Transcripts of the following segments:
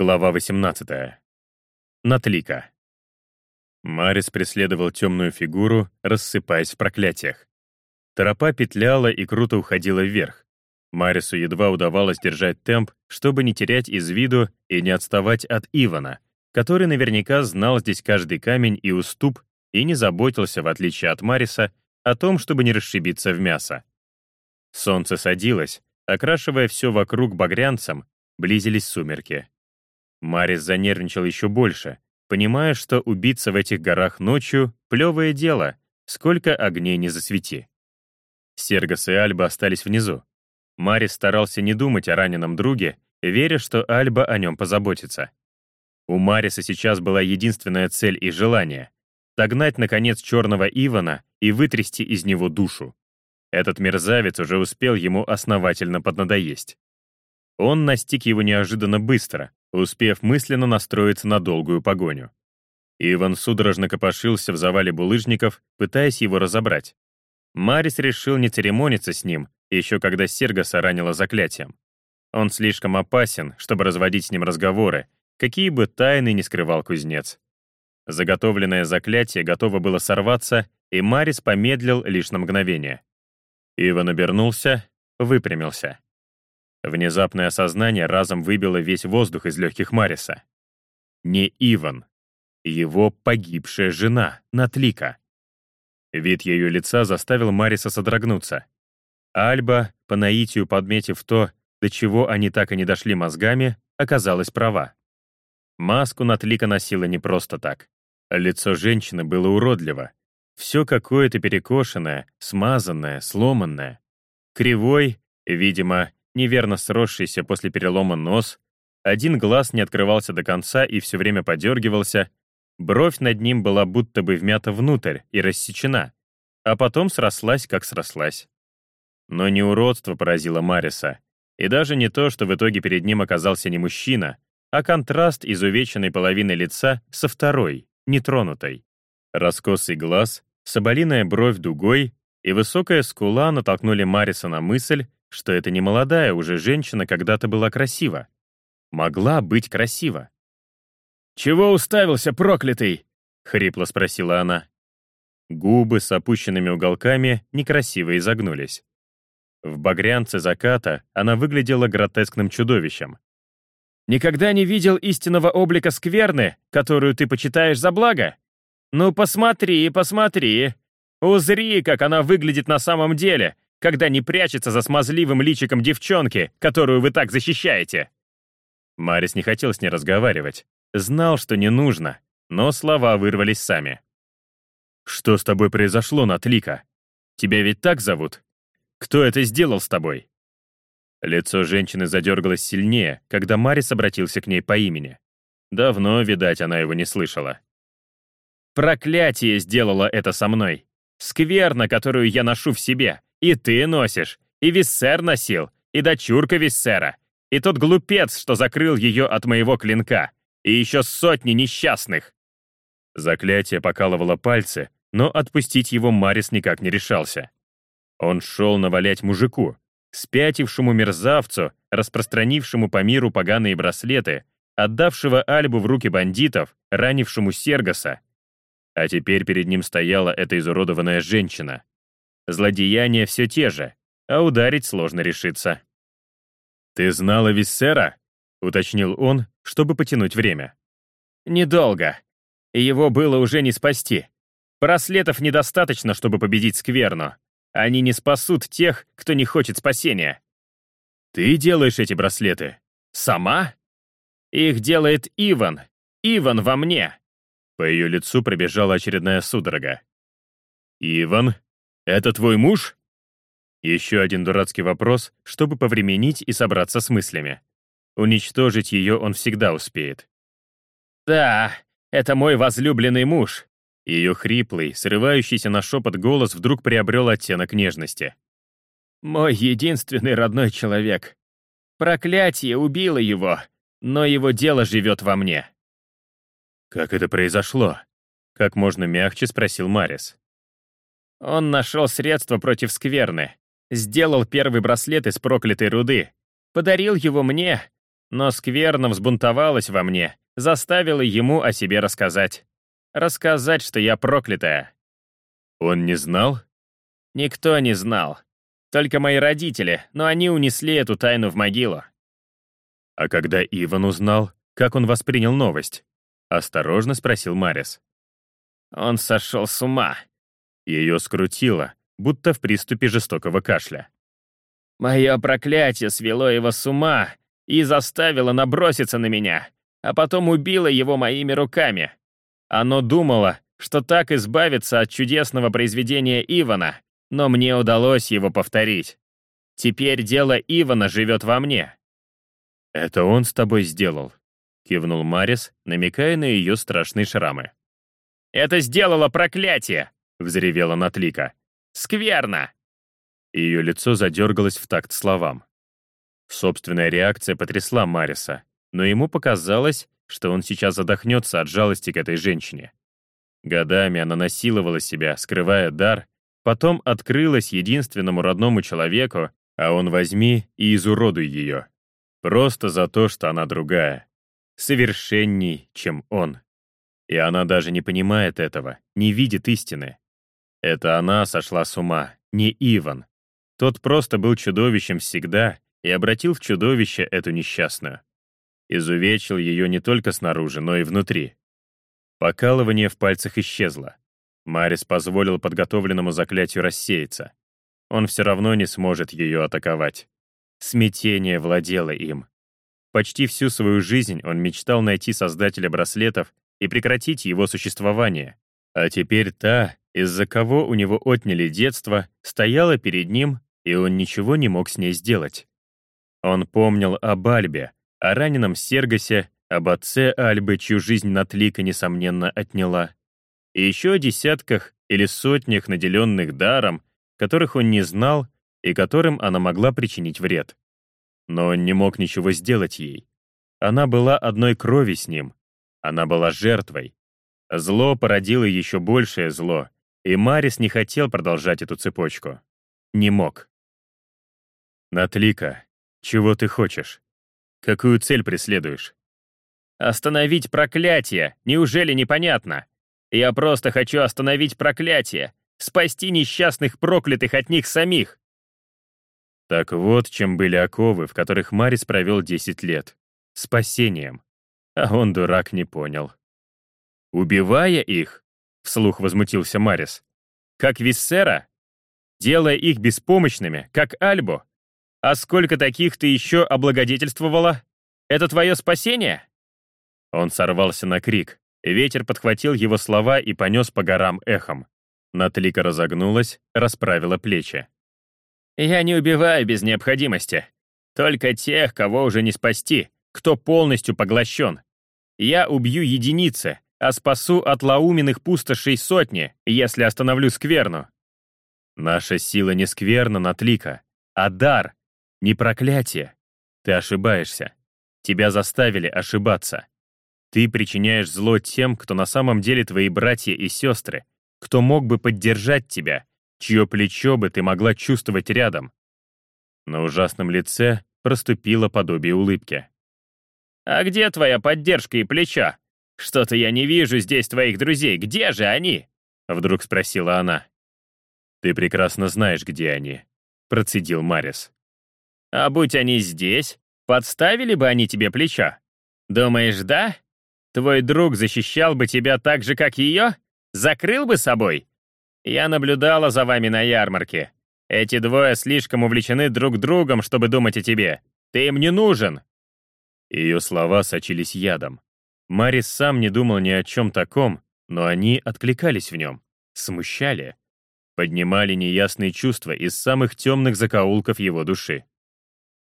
Глава 18. Натлика. Марис преследовал темную фигуру, рассыпаясь в проклятиях. Тропа петляла и круто уходила вверх. Марису едва удавалось держать темп, чтобы не терять из виду и не отставать от Ивана, который наверняка знал здесь каждый камень и уступ и не заботился, в отличие от Мариса, о том, чтобы не расшибиться в мясо. Солнце садилось, окрашивая все вокруг багрянцем, близились сумерки. Марис занервничал еще больше, понимая, что убиться в этих горах ночью — плевое дело, сколько огней не засвети. Сергас и Альба остались внизу. Марис старался не думать о раненом друге, веря, что Альба о нем позаботится. У Мариса сейчас была единственная цель и желание — догнать, наконец, черного Ивана и вытрясти из него душу. Этот мерзавец уже успел ему основательно поднадоесть. Он настиг его неожиданно быстро, успев мысленно настроиться на долгую погоню. Иван судорожно копошился в завале булыжников, пытаясь его разобрать. Марис решил не церемониться с ним, еще когда Сергаса ранила заклятием. Он слишком опасен, чтобы разводить с ним разговоры, какие бы тайны не скрывал кузнец. Заготовленное заклятие готово было сорваться, и Марис помедлил лишь на мгновение. Иван обернулся, выпрямился. Внезапное осознание разом выбило весь воздух из легких Мариса. Не Иван. Его погибшая жена, Натлика. Вид ее лица заставил Мариса содрогнуться. Альба, по наитию подметив то, до чего они так и не дошли мозгами, оказалась права. Маску Натлика носила не просто так. Лицо женщины было уродливо. Все какое-то перекошенное, смазанное, сломанное. Кривой, видимо, неверно сросшийся после перелома нос, один глаз не открывался до конца и все время подергивался, бровь над ним была будто бы вмята внутрь и рассечена, а потом срослась, как срослась. Но не уродство поразило Мариса, и даже не то, что в итоге перед ним оказался не мужчина, а контраст изувеченной половины лица со второй, нетронутой. Раскосый глаз, соболиная бровь дугой и высокая скула натолкнули Мариса на мысль, что это не молодая уже женщина когда-то была красива. Могла быть красива. «Чего уставился, проклятый?» — хрипло спросила она. Губы с опущенными уголками некрасиво изогнулись. В багрянце заката она выглядела гротескным чудовищем. «Никогда не видел истинного облика скверны, которую ты почитаешь за благо? Ну, посмотри, посмотри. Узри, как она выглядит на самом деле, когда не прячется за смазливым личиком девчонки, которую вы так защищаете?» Марис не хотел с ней разговаривать. Знал, что не нужно, но слова вырвались сами. «Что с тобой произошло, Натлика? Тебя ведь так зовут? Кто это сделал с тобой?» Лицо женщины задергалось сильнее, когда Марис обратился к ней по имени. Давно, видать, она его не слышала. «Проклятие сделало это со мной. Скверно, которую я ношу в себе. И ты носишь, и Виссер носил, и дочурка Виссера, и тот глупец, что закрыл ее от моего клинка, и еще сотни несчастных. Заклятие покалывало пальцы, но отпустить его Марис никак не решался. Он шел навалять мужику, спятившему мерзавцу, распространившему по миру поганые браслеты, отдавшего Альбу в руки бандитов, ранившему Сергоса. А теперь перед ним стояла эта изуродованная женщина. Злодеяния все те же, а ударить сложно решиться. «Ты знала Виссера?» — уточнил он, чтобы потянуть время. «Недолго. Его было уже не спасти. Браслетов недостаточно, чтобы победить Скверну. Они не спасут тех, кто не хочет спасения». «Ты делаешь эти браслеты? Сама?» «Их делает Иван. Иван во мне». По ее лицу пробежала очередная судорога. «Иван?» «Это твой муж?» Еще один дурацкий вопрос, чтобы повременить и собраться с мыслями. Уничтожить ее он всегда успеет. «Да, это мой возлюбленный муж». Ее хриплый, срывающийся на шепот голос вдруг приобрел оттенок нежности. «Мой единственный родной человек. Проклятие убило его, но его дело живет во мне». «Как это произошло?» — как можно мягче спросил Марис. Он нашел средство против скверны, сделал первый браслет из проклятой руды, подарил его мне, Но скверно взбунтовалась во мне, заставила ему о себе рассказать. Рассказать, что я проклятая. Он не знал? Никто не знал. Только мои родители, но они унесли эту тайну в могилу. А когда Иван узнал, как он воспринял новость? Осторожно спросил Марис. Он сошел с ума. Ее скрутило, будто в приступе жестокого кашля. Мое проклятие свело его с ума и заставило наброситься на меня, а потом убило его моими руками. Оно думало, что так избавится от чудесного произведения Ивана, но мне удалось его повторить. Теперь дело Ивана живет во мне. «Это он с тобой сделал», — кивнул Марис, намекая на ее страшные шрамы. «Это сделало проклятие!» — взревела Натлика. «Скверно!» Ее лицо задергалось в такт словам. Собственная реакция потрясла Мариса, но ему показалось, что он сейчас задохнется от жалости к этой женщине. Годами она насиловала себя, скрывая дар, потом открылась единственному родному человеку, а он возьми и изуродуй ее. Просто за то, что она другая. Совершенней, чем он. И она даже не понимает этого, не видит истины. Это она сошла с ума, не Иван. Тот просто был чудовищем всегда и обратил в чудовище эту несчастную. Изувечил ее не только снаружи, но и внутри. Покалывание в пальцах исчезло. Марис позволил подготовленному заклятию рассеяться. Он все равно не сможет ее атаковать. Смятение владело им. Почти всю свою жизнь он мечтал найти создателя браслетов и прекратить его существование. А теперь та, из-за кого у него отняли детство, стояла перед ним, и он ничего не мог с ней сделать. Он помнил об Альбе, о раненом Сергосе, об отце Альбы, чью жизнь Натлика, несомненно, отняла, и еще о десятках или сотнях наделенных даром, которых он не знал и которым она могла причинить вред. Но он не мог ничего сделать ей. Она была одной крови с ним. Она была жертвой. Зло породило еще большее зло, и Марис не хотел продолжать эту цепочку. Не мог. «Натлика, чего ты хочешь? Какую цель преследуешь?» «Остановить проклятие! Неужели непонятно? Я просто хочу остановить проклятие, спасти несчастных проклятых от них самих!» Так вот, чем были оковы, в которых Марис провел 10 лет. Спасением. А он, дурак, не понял. «Убивая их?» — вслух возмутился Марис. «Как Виссера? Делая их беспомощными, как Альбо? А сколько таких ты еще облагодетельствовала? Это твое спасение?» Он сорвался на крик. Ветер подхватил его слова и понес по горам эхом. Натлика разогнулась, расправила плечи. «Я не убиваю без необходимости. Только тех, кого уже не спасти, кто полностью поглощен. Я убью единицы, а спасу от лауменных пустошей сотни, если остановлю скверну». «Наша сила не скверна, Натлика, а дар, не проклятие. Ты ошибаешься. Тебя заставили ошибаться. Ты причиняешь зло тем, кто на самом деле твои братья и сестры, кто мог бы поддержать тебя, чье плечо бы ты могла чувствовать рядом». На ужасном лице проступило подобие улыбки. «А где твоя поддержка и плечо? Что-то я не вижу здесь твоих друзей. Где же они?» Вдруг спросила она. «Ты прекрасно знаешь, где они», — процедил Марис. «А будь они здесь, подставили бы они тебе плечо? Думаешь, да? Твой друг защищал бы тебя так же, как ее? Закрыл бы собой? Я наблюдала за вами на ярмарке. Эти двое слишком увлечены друг другом, чтобы думать о тебе. Ты им не нужен. Ее слова сочились ядом. Марис сам не думал ни о чем таком, но они откликались в нем, смущали, поднимали неясные чувства из самых темных закоулков его души.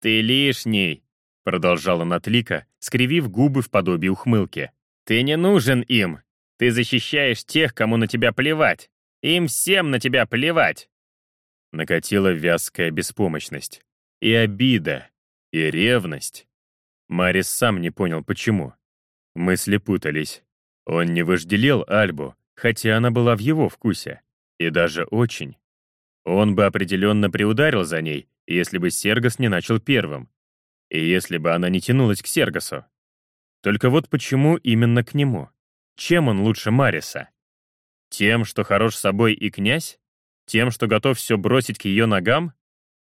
«Ты лишний», — продолжала Натлика, скривив губы в подобии ухмылки. «Ты не нужен им. Ты защищаешь тех, кому на тебя плевать. Им всем на тебя плевать». Накатила вязкая беспомощность. И обида, и ревность. Марис сам не понял, почему. Мысли путались. Он не вожделел Альбу, хотя она была в его вкусе. И даже очень. Он бы определенно приударил за ней, если бы Сергос не начал первым. И если бы она не тянулась к Сергасу. Только вот почему именно к нему? Чем он лучше Мариса? Тем, что хорош собой и князь? Тем, что готов все бросить к ее ногам?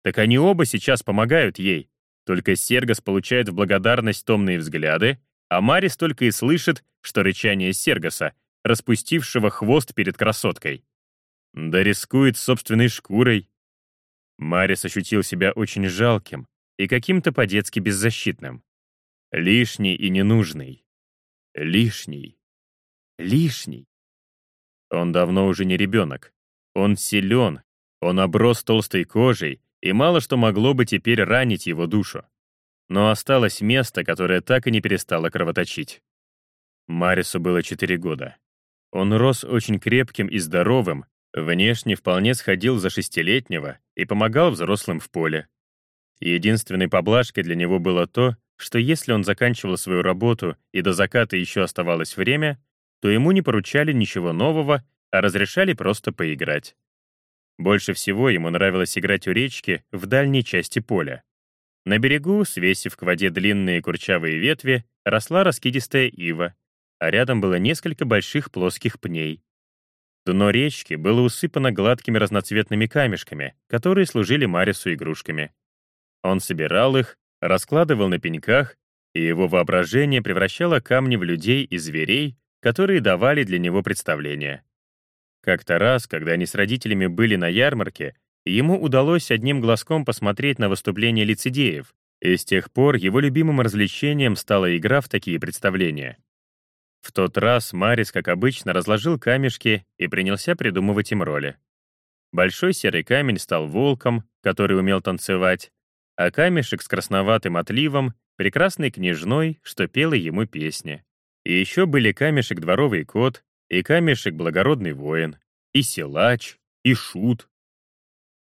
Так они оба сейчас помогают ей. Только Сергас получает в благодарность томные взгляды, а Марис только и слышит, что рычание Сергаса, распустившего хвост перед красоткой. Да рискует собственной шкурой. Марис ощутил себя очень жалким и каким-то по-детски беззащитным. Лишний и ненужный. Лишний. Лишний. Он давно уже не ребенок. Он силен, он оброс толстой кожей, и мало что могло бы теперь ранить его душу. Но осталось место, которое так и не перестало кровоточить. Марису было 4 года. Он рос очень крепким и здоровым, внешне вполне сходил за шестилетнего и помогал взрослым в поле. Единственной поблажкой для него было то, что если он заканчивал свою работу и до заката еще оставалось время, то ему не поручали ничего нового, а разрешали просто поиграть. Больше всего ему нравилось играть у речки в дальней части поля. На берегу, свесив к воде длинные курчавые ветви, росла раскидистая ива, а рядом было несколько больших плоских пней. Дно речки было усыпано гладкими разноцветными камешками, которые служили Марису игрушками. Он собирал их, раскладывал на пеньках, и его воображение превращало камни в людей и зверей, которые давали для него представления. Как-то раз, когда они с родителями были на ярмарке, ему удалось одним глазком посмотреть на выступление лицедеев, и с тех пор его любимым развлечением стала игра в такие представления. В тот раз Марис, как обычно, разложил камешки и принялся придумывать им роли. Большой серый камень стал волком, который умел танцевать, а камешек с красноватым отливом — прекрасной княжной, что пела ему песни. И еще были камешек дворовый кот, и камешек благородный воин, и силач, и шут.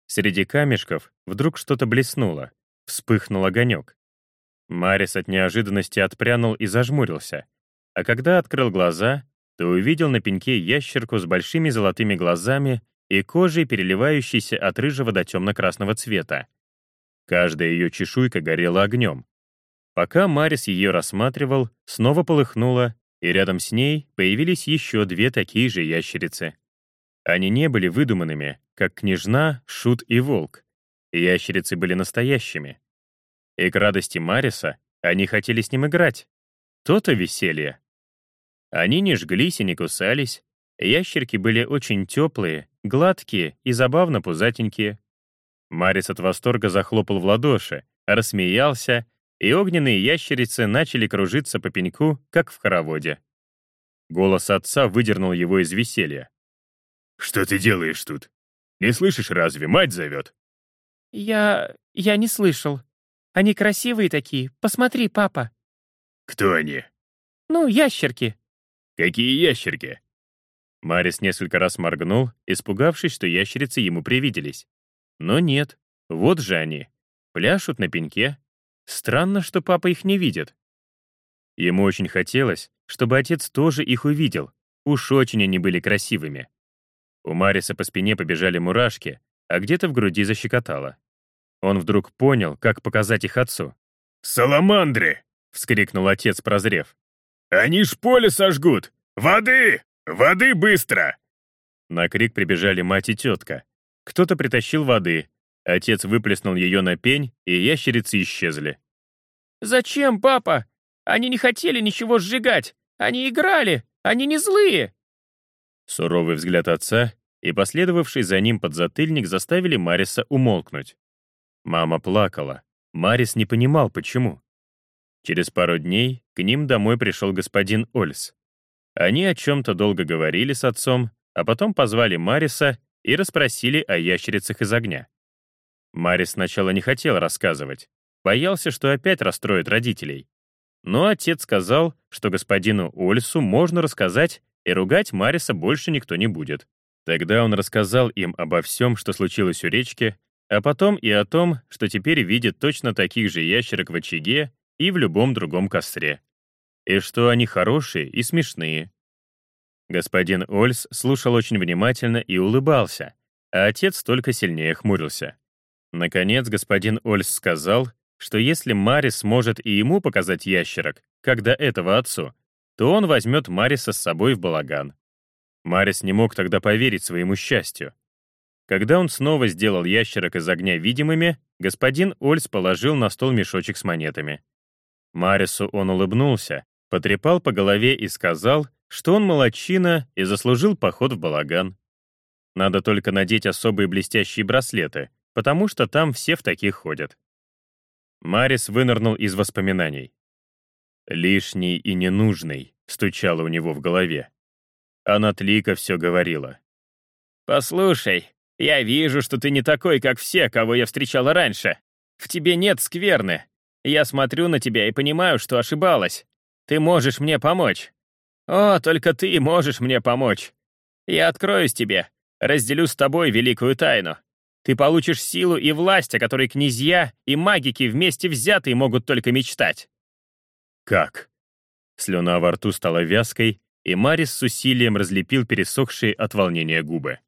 Среди камешков вдруг что-то блеснуло, вспыхнул огонек. Марис от неожиданности отпрянул и зажмурился, а когда открыл глаза, то увидел на пеньке ящерку с большими золотыми глазами и кожей, переливающейся от рыжего до темно-красного цвета. Каждая ее чешуйка горела огнем. Пока Марис ее рассматривал, снова полыхнула, и рядом с ней появились еще две такие же ящерицы. Они не были выдуманными, как княжна, шут и волк. Ящерицы были настоящими. И к радости Мариса они хотели с ним играть. То-то веселье. Они не жглись и не кусались. Ящерки были очень теплые, гладкие и забавно пузатенькие. Марис от восторга захлопал в ладоши, рассмеялся и огненные ящерицы начали кружиться по пеньку, как в хороводе. Голос отца выдернул его из веселья. «Что ты делаешь тут? Не слышишь разве? Мать зовет!» «Я... я не слышал. Они красивые такие. Посмотри, папа». «Кто они?» «Ну, ящерки». «Какие ящерки?» Марис несколько раз моргнул, испугавшись, что ящерицы ему привиделись. Но нет, вот же они. Пляшут на пеньке, Странно, что папа их не видит. Ему очень хотелось, чтобы отец тоже их увидел. Уж очень они были красивыми. У Мариса по спине побежали мурашки, а где-то в груди защекотало. Он вдруг понял, как показать их отцу. «Саламандры!» — вскрикнул отец, прозрев. «Они ж поле сожгут! Воды! Воды быстро!» На крик прибежали мать и тетка. Кто-то притащил воды, Отец выплеснул ее на пень, и ящерицы исчезли. «Зачем, папа? Они не хотели ничего сжигать. Они играли. Они не злые». Суровый взгляд отца и последовавший за ним подзатыльник заставили Мариса умолкнуть. Мама плакала. Марис не понимал, почему. Через пару дней к ним домой пришел господин Ольс. Они о чем-то долго говорили с отцом, а потом позвали Мариса и расспросили о ящерицах из огня. Марис сначала не хотел рассказывать, боялся, что опять расстроит родителей. Но отец сказал, что господину Ольсу можно рассказать, и ругать Мариса больше никто не будет. Тогда он рассказал им обо всем, что случилось у речки, а потом и о том, что теперь видит точно таких же ящерок в очаге и в любом другом костре. И что они хорошие и смешные. Господин Ольс слушал очень внимательно и улыбался, а отец только сильнее хмурился. Наконец господин Ольс сказал, что если Марис сможет и ему показать ящерок, до этого отцу, то он возьмет Мариса с собой в балаган. Марис не мог тогда поверить своему счастью. Когда он снова сделал ящерок из огня видимыми, господин Ольс положил на стол мешочек с монетами. Марису он улыбнулся, потрепал по голове и сказал, что он молодчина и заслужил поход в балаган. Надо только надеть особые блестящие браслеты, потому что там все в таких ходят. Марис вынырнул из воспоминаний. «Лишний и ненужный», — стучало у него в голове. А Натлика все говорила. «Послушай, я вижу, что ты не такой, как все, кого я встречала раньше. В тебе нет скверны. Я смотрю на тебя и понимаю, что ошибалась. Ты можешь мне помочь. О, только ты можешь мне помочь. Я откроюсь тебе, разделю с тобой великую тайну. Ты получишь силу и власть, о которой князья и магики вместе взятые могут только мечтать. Как? Слюна во рту стала вязкой, и Марис с усилием разлепил пересохшие от волнения губы.